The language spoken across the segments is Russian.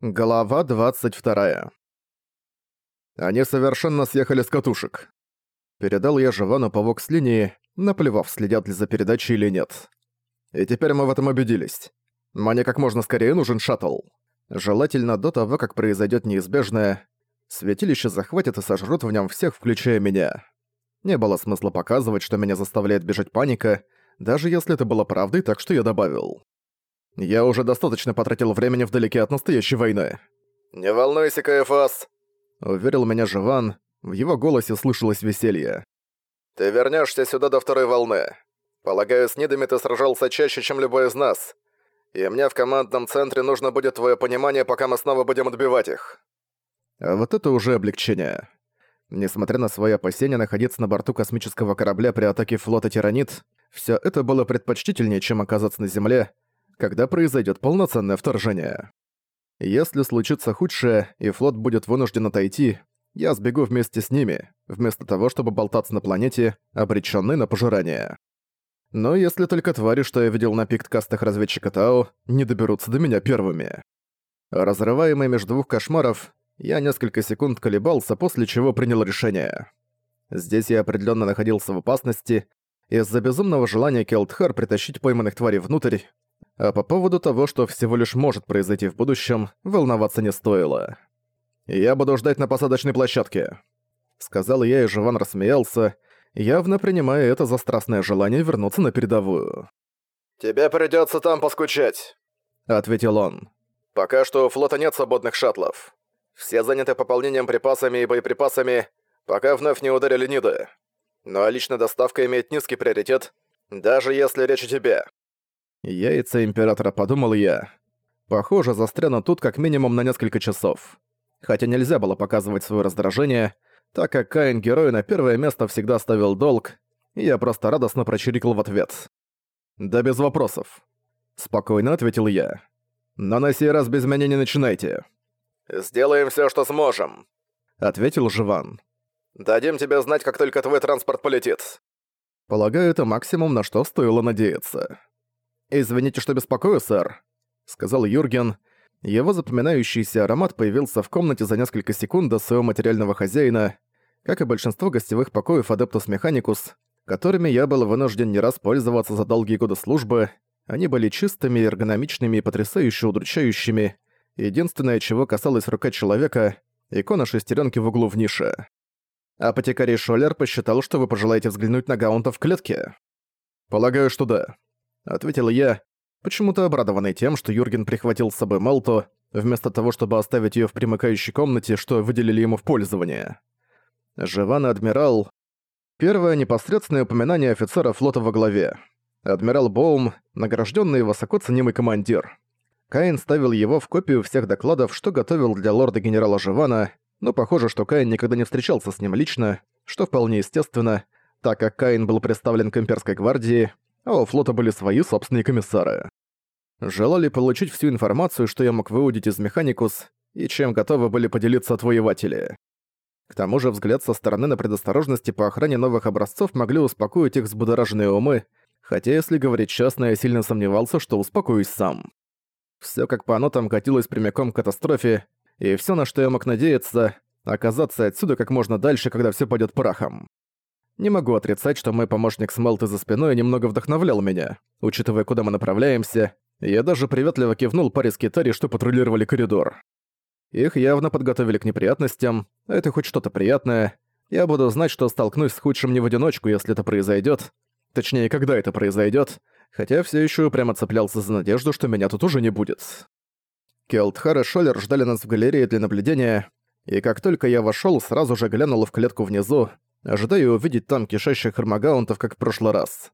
Глава 22. Они совершенно съехали с катушек. Передал я Живану по с линии, наплевав, следят ли за передачей или нет. И теперь мы в этом убедились. Мне как можно скорее нужен шаттл. Желательно до того, как произойдет неизбежное. Святилище захватит и сожрут в нем всех, включая меня. Не было смысла показывать, что меня заставляет бежать паника, даже если это было правдой, так что я добавил. Я уже достаточно потратил времени вдалеке от настоящей войны. «Не волнуйся, КФАС», — уверил меня Живан. В его голосе слышалось веселье. «Ты вернешься сюда до второй волны. Полагаю, с Нидами ты сражался чаще, чем любой из нас. И мне в командном центре нужно будет твое понимание, пока мы снова будем отбивать их». А вот это уже облегчение. Несмотря на свои опасения находиться на борту космического корабля при атаке флота Тиранит, все это было предпочтительнее, чем оказаться на Земле, когда произойдет полноценное вторжение. Если случится худшее, и флот будет вынужден отойти, я сбегу вместе с ними, вместо того, чтобы болтаться на планете, обречённой на пожирание. Но если только твари, что я видел на пикткастах разведчика Тао, не доберутся до меня первыми. Разрываемый между двух кошмаров, я несколько секунд колебался, после чего принял решение. Здесь я определенно находился в опасности, из-за безумного желания Келтхар притащить пойманных тварей внутрь, а по поводу того, что всего лишь может произойти в будущем, волноваться не стоило. «Я буду ждать на посадочной площадке», — сказал я, и Живан рассмеялся, явно принимая это за страстное желание вернуться на передовую. «Тебе придётся там поскучать», — ответил он. «Пока что у флота нет свободных шаттлов. Все заняты пополнением припасами и боеприпасами, пока вновь не ударили Ниды. Но личная доставка имеет низкий приоритет, даже если речь о тебе. Яйца Императора, подумал я. Похоже, застряну тут как минимум на несколько часов. Хотя нельзя было показывать свое раздражение, так как Каин Герой на первое место всегда ставил долг, и я просто радостно прочирикал в ответ. «Да без вопросов», — спокойно ответил я. «Но на сей раз без меня не начинайте». «Сделаем все, что сможем», — ответил Живан. «Дадим тебе знать, как только твой транспорт полетит». Полагаю, это максимум, на что стоило надеяться. «Извините, что беспокою, сэр», — сказал Юрген. Его запоминающийся аромат появился в комнате за несколько секунд до своего материального хозяина, как и большинство гостевых покоев Адептус Механикус, которыми я был вынужден не раз пользоваться за долгие годы службы. Они были чистыми, эргономичными и потрясающе удручающими. Единственное, чего касалось рука человека — икона шестеренки в углу в нише. Апотекарий Шоллер посчитал, что вы пожелаете взглянуть на гаунта в клетке. Полагаю, что да ответил я, почему-то обрадованный тем, что Юрген прихватил с собой Мелту, вместо того, чтобы оставить её в примыкающей комнате, что выделили ему в пользование. Живан Адмирал... Первое непосредственное упоминание офицера флота во главе. Адмирал Боум, награжденный высоко ценимый командир. Каин ставил его в копию всех докладов, что готовил для лорда-генерала Живана, но похоже, что Каин никогда не встречался с ним лично, что вполне естественно, так как Каин был представлен к имперской гвардии, а у флота были свои собственные комиссары. Желали получить всю информацию, что я мог выудить из Механикус, и чем готовы были поделиться отвоеватели. К тому же взгляд со стороны на предосторожности по охране новых образцов могли успокоить их взбудораженные умы, хотя, если говорить честно, я сильно сомневался, что успокоюсь сам. Всё как по нотам катилось прямиком к катастрофе, и всё, на что я мог надеяться, оказаться отсюда как можно дальше, когда всё пойдёт прахом. Не могу отрицать, что мой помощник с Мелты за спиной немного вдохновлял меня, учитывая, куда мы направляемся, я даже приветливо кивнул паре скитарий, что патрулировали коридор. Их явно подготовили к неприятностям, это хоть что-то приятное. Я буду знать, что столкнусь с худшим не в одиночку, если это произойдет. Точнее, когда это произойдет, хотя все еще прямо цеплялся за надежду, что меня тут уже не будет. Келтхар и Шоллер ждали нас в галерее для наблюдения, и как только я вошел, сразу же глянул в клетку внизу, ожидая увидеть там кишащих армагаунтов, как в прошлый раз.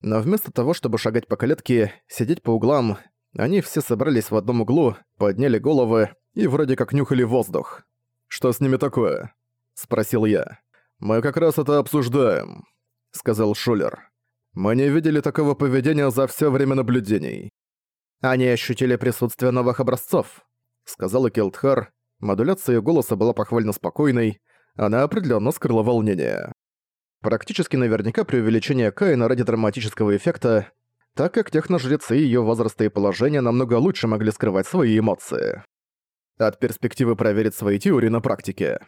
Но вместо того, чтобы шагать по клетке, сидеть по углам, они все собрались в одном углу, подняли головы и вроде как нюхали воздух. «Что с ними такое?» — спросил я. «Мы как раз это обсуждаем», — сказал Шулер. «Мы не видели такого поведения за все время наблюдений». «Они ощутили присутствие новых образцов», — сказала Келтхар. Модуляция голоса была похвально спокойной, она определенно скрыла волнение. Практически наверняка преувеличение Каина ради драматического эффекта, так как техножрецы ее возраста и положения намного лучше могли скрывать свои эмоции. от перспективы проверить свои теории на практике.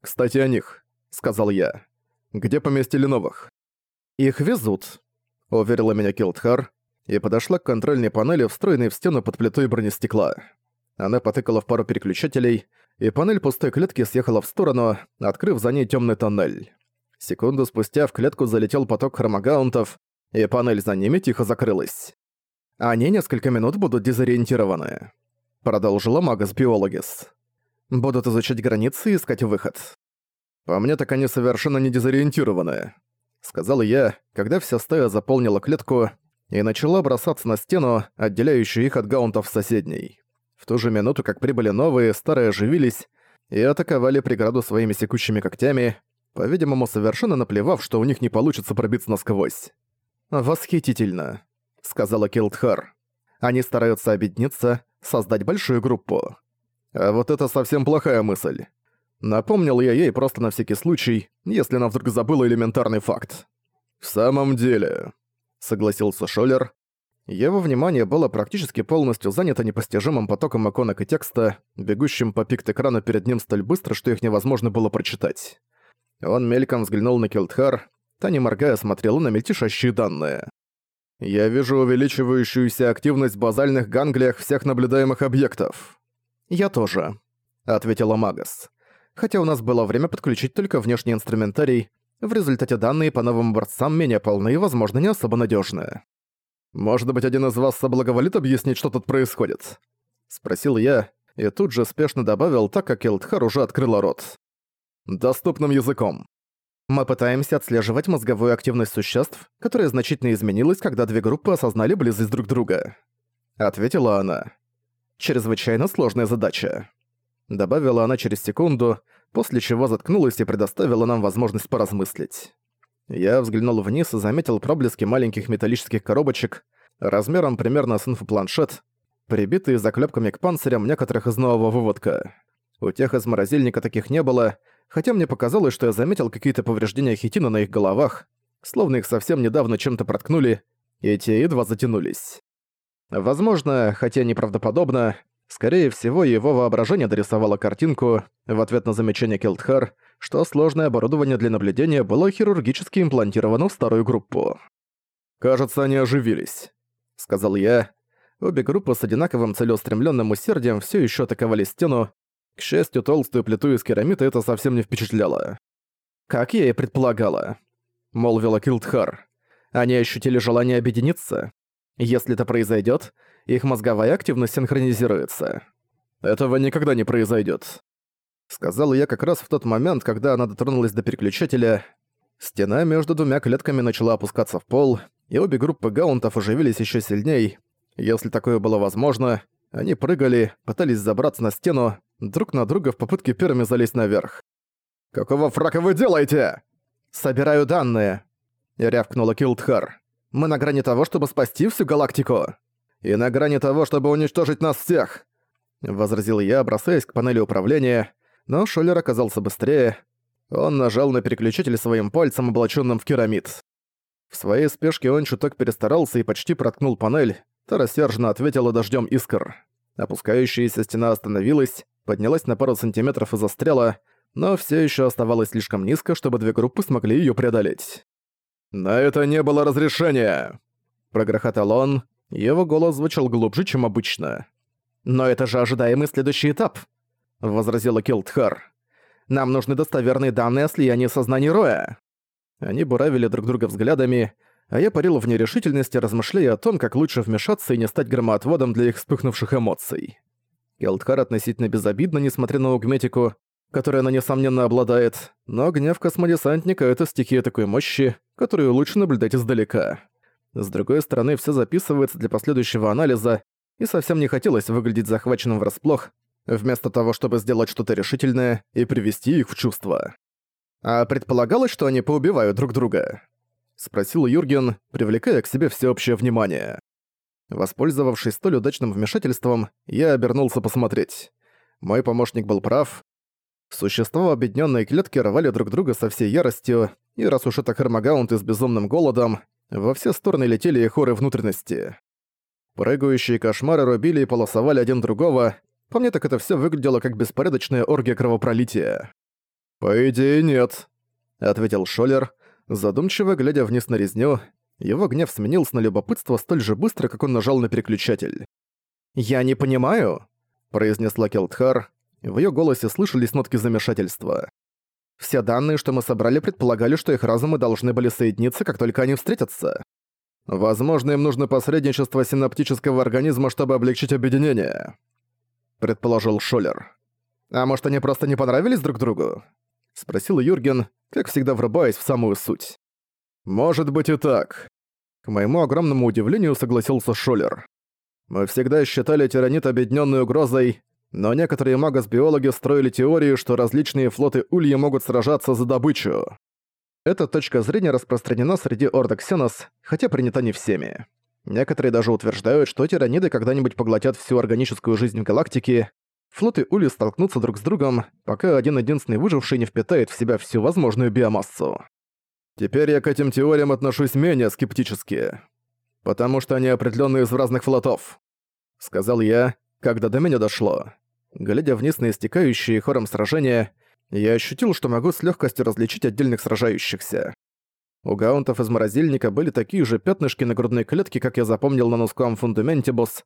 «Кстати, о них», — сказал я. «Где поместили новых?» «Их везут», — уверила меня Килдхар и подошла к контрольной панели, встроенной в стену под плитой бронестекла. Она потыкала в пару переключателей, и панель пустой клетки съехала в сторону, открыв за ней темный тоннель. Секунду спустя в клетку залетел поток хромагаунтов, и панель за ними тихо закрылась. Они несколько минут будут дезориентированы. Продолжила Магас Биологис. Будут изучать границы и искать выход. По мне так они совершенно не дезориентированы. Сказал я, когда вся стая заполнила клетку и начала бросаться на стену, отделяющую их от гаунтов соседней. В ту же минуту, как прибыли новые, старые оживились и атаковали преграду своими секущими когтями, по-видимому, совершенно наплевав, что у них не получится пробиться насквозь. «Восхитительно», — сказала Килдхар. «Они стараются объединиться, создать большую группу». А вот это совсем плохая мысль. Напомнил я ей просто на всякий случай, если она вдруг забыла элементарный факт. «В самом деле», — согласился Шолер. Его внимание было практически полностью занято непостижимым потоком иконок и текста, бегущим по пикт-экрану перед ним столь быстро, что их невозможно было прочитать. Он мельком взглянул на Килдхар, та не моргая смотрела на мельтешащие данные. «Я вижу увеличивающуюся активность в базальных ганглиях всех наблюдаемых объектов». «Я тоже», — ответила Магас. «Хотя у нас было время подключить только внешний инструментарий, в результате данные по новым образцам менее полны и, возможно, не особо надежные. «Может быть, один из вас соблаговолит объяснить, что тут происходит?» — спросил я, и тут же спешно добавил, так как Элдхар уже открыла рот доступным языком. Мы пытаемся отслеживать мозговую активность существ, которая значительно изменилась, когда две группы осознали близость друг друга. Ответила она. Чрезвычайно сложная задача. Добавила она через секунду, после чего заткнулась и предоставила нам возможность поразмыслить. Я взглянул вниз и заметил проблески маленьких металлических коробочек, размером примерно с инфопланшет, прибитые заклепками к панцирям некоторых из нового выводка. У тех из морозильника таких не было, хотя мне показалось, что я заметил какие-то повреждения хитина на их головах, словно их совсем недавно чем-то проткнули, и те едва затянулись. Возможно, хотя неправдоподобно, скорее всего, его воображение дорисовало картинку в ответ на замечание Келтхар, что сложное оборудование для наблюдения было хирургически имплантировано в старую группу. «Кажется, они оживились», — сказал я. Обе группы с одинаковым целеустремленным усердием все еще атаковали стену, к счастью, толстую плиту из керамита это совсем не впечатляло. «Как я и предполагала», — молвила Килдхар. «Они ощутили желание объединиться. Если это произойдет, их мозговая активность синхронизируется. Этого никогда не произойдет. Сказал я как раз в тот момент, когда она дотронулась до переключателя. Стена между двумя клетками начала опускаться в пол, и обе группы гаунтов оживились еще сильней. Если такое было возможно, они прыгали, пытались забраться на стену, друг на друга в попытке первыми залезть наверх. «Какого фрака вы делаете?» «Собираю данные», — рявкнула Килдхар. «Мы на грани того, чтобы спасти всю галактику». «И на грани того, чтобы уничтожить нас всех», — возразил я, бросаясь к панели управления, но Шоллер оказался быстрее. Он нажал на переключатель своим пальцем, облаченным в керамид. В своей спешке он чуток перестарался и почти проткнул панель, та рассерженно ответила дождем искр. Опускающаяся стена остановилась, поднялась на пару сантиметров и застряла, но все еще оставалась слишком низко, чтобы две группы смогли ее преодолеть. «На это не было разрешения!» Прогрохотал он, его голос звучал глубже, чем обычно. «Но это же ожидаемый следующий этап», — возразила Килдхар. «Нам нужны достоверные данные о слиянии сознаний Роя». Они буравили друг друга взглядами, а я парил в нерешительности, размышляя о том, как лучше вмешаться и не стать громоотводом для их вспыхнувших эмоций. Келдхар относительно безобидна, несмотря на угметику, которой она несомненно обладает, но гнев космодесантника — это стихия такой мощи, которую лучше наблюдать издалека. С другой стороны, все записывается для последующего анализа, и совсем не хотелось выглядеть захваченным врасплох, вместо того, чтобы сделать что-то решительное и привести их в чувство. А предполагалось, что они поубивают друг друга. — спросил Юрген, привлекая к себе всеобщее внимание. Воспользовавшись столь удачным вмешательством, я обернулся посмотреть. Мой помощник был прав. Существа в объединённой клетке рвали друг друга со всей яростью, и раз уж это Хармагаунты с безумным голодом, во все стороны летели и хоры внутренности. Прыгающие кошмары рубили и полосовали один другого, По мне так это все выглядело как беспорядочная оргия кровопролития. «По идее, нет», — ответил Шолер, задумчиво глядя вниз на резню. Его гнев сменился на любопытство столь же быстро, как он нажал на переключатель. «Я не понимаю», — произнесла Келтхар. В её голосе слышались нотки замешательства. «Все данные, что мы собрали, предполагали, что их разумы должны были соединиться, как только они встретятся. Возможно, им нужно посредничество синаптического организма, чтобы облегчить объединение», — предположил Шолер. «А может, они просто не понравились друг другу?» — спросил Юрген, как всегда врубаясь в самую суть. «Может быть и так». К моему огромному удивлению согласился Шолер. «Мы всегда считали тиранит объединенной угрозой, но некоторые магос-биологи строили теорию, что различные флоты Ульи могут сражаться за добычу. Эта точка зрения распространена среди орда Ксенос, хотя принята не всеми. Некоторые даже утверждают, что тираниды когда-нибудь поглотят всю органическую жизнь в галактике, флоты Ули столкнутся друг с другом, пока один-единственный выживший не впитает в себя всю возможную биомассу. Теперь я к этим теориям отношусь менее скептически. Потому что они определённые из разных флотов. Сказал я, когда до меня дошло. Глядя вниз на истекающие хором сражения, я ощутил, что могу с легкостью различить отдельных сражающихся. У гаунтов из морозильника были такие же пятнышки на грудной клетке, как я запомнил на Нускуам Фундаментибус,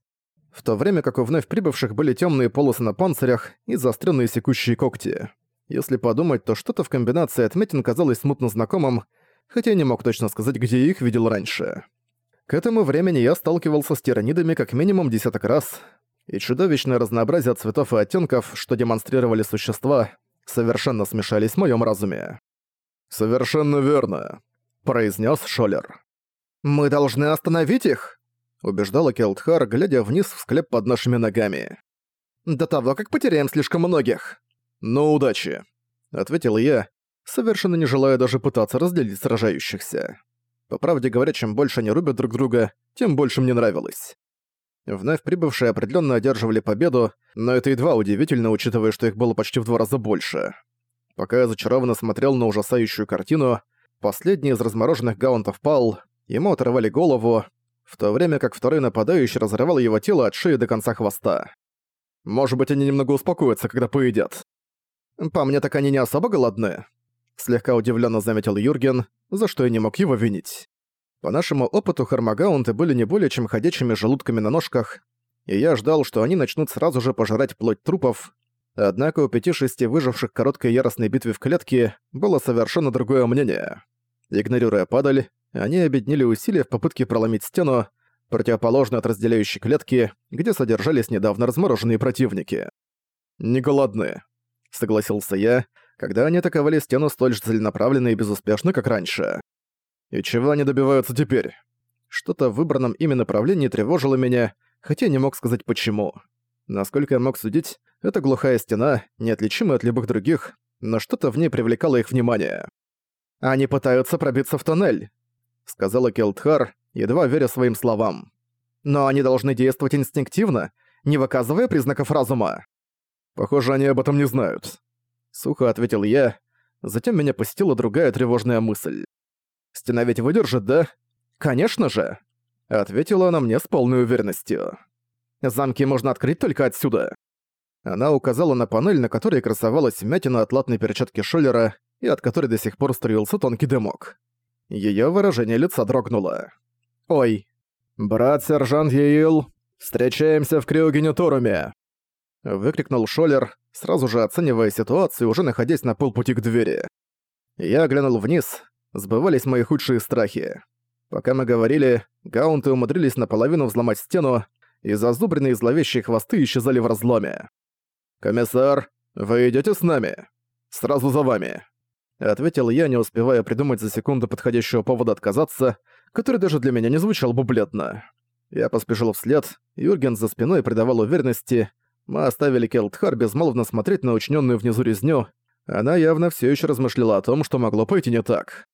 в то время как у вновь прибывших были темные полосы на панцирях и заостренные секущие когти. Если подумать, то что-то в комбинации отметин казалось смутно знакомым, хотя я не мог точно сказать, где их видел раньше. К этому времени я сталкивался с тиранидами как минимум десяток раз, и чудовищное разнообразие цветов и оттенков, что демонстрировали существа, совершенно смешались в моем разуме. «Совершенно верно», — произнес Шолер. «Мы должны остановить их!» убеждала Келтхар, глядя вниз в склеп под нашими ногами. «До того, как потеряем слишком многих». «Ну, удачи», — ответил я, совершенно не желая даже пытаться разделить сражающихся. По правде говоря, чем больше они рубят друг друга, тем больше мне нравилось. Вновь прибывшие определенно одерживали победу, но это едва удивительно, учитывая, что их было почти в два раза больше. Пока я зачарованно смотрел на ужасающую картину, последний из размороженных гаунтов пал, ему оторвали голову, в то время как второй нападающий разрывал его тело от шеи до конца хвоста. Может быть, они немного успокоятся, когда поедят. По мне, так они не особо голодны. Слегка удивленно заметил Юрген, за что я не мог его винить. По нашему опыту хармагаунты были не более чем ходячими желудками на ножках, и я ждал, что они начнут сразу же пожирать плоть трупов, однако у пяти-шести выживших короткой яростной битве в клетке было совершенно другое мнение. Игнорируя падаль, они объединили усилия в попытке проломить стену, противоположную от разделяющей клетки, где содержались недавно размороженные противники. «Не голодны», — согласился я, когда они атаковали стену столь же целенаправленно и безуспешно, как раньше. «И чего они добиваются теперь?» Что-то в выбранном ими направлении тревожило меня, хотя не мог сказать почему. Насколько я мог судить, эта глухая стена, неотличимая от любых других, но что-то в ней привлекало их внимание. «Они пытаются пробиться в тоннель», — сказала Келтхар, едва веря своим словам. «Но они должны действовать инстинктивно, не выказывая признаков разума». «Похоже, они об этом не знают», — сухо ответил я. Затем меня посетила другая тревожная мысль. «Стена ведь выдержит, да?» «Конечно же», — ответила она мне с полной уверенностью. «Замки можно открыть только отсюда». Она указала на панель, на которой красовалась вмятина от латной перчатки Шоллера и от которой до сих пор струился тонкий дымок. Её выражение лица дрогнуло. «Ой, брат-сержант Еил, встречаемся в Криогенитуруме!» Выкрикнул Шолер, сразу же оценивая ситуацию, уже находясь на полпути к двери. Я глянул вниз, сбывались мои худшие страхи. Пока мы говорили, гаунты умудрились наполовину взломать стену, и зазубренные зловещие хвосты исчезали в разломе. «Комиссар, вы идете с нами? Сразу за вами!» Ответил я, не успевая придумать за секунду подходящего повода отказаться, который даже для меня не звучал бы бледно. Я поспешил вслед, Юрген за спиной придавал уверенности. Мы оставили Келтхар безмолвно смотреть на учиненную внизу резню. Она явно все еще размышляла о том, что могло пойти не так.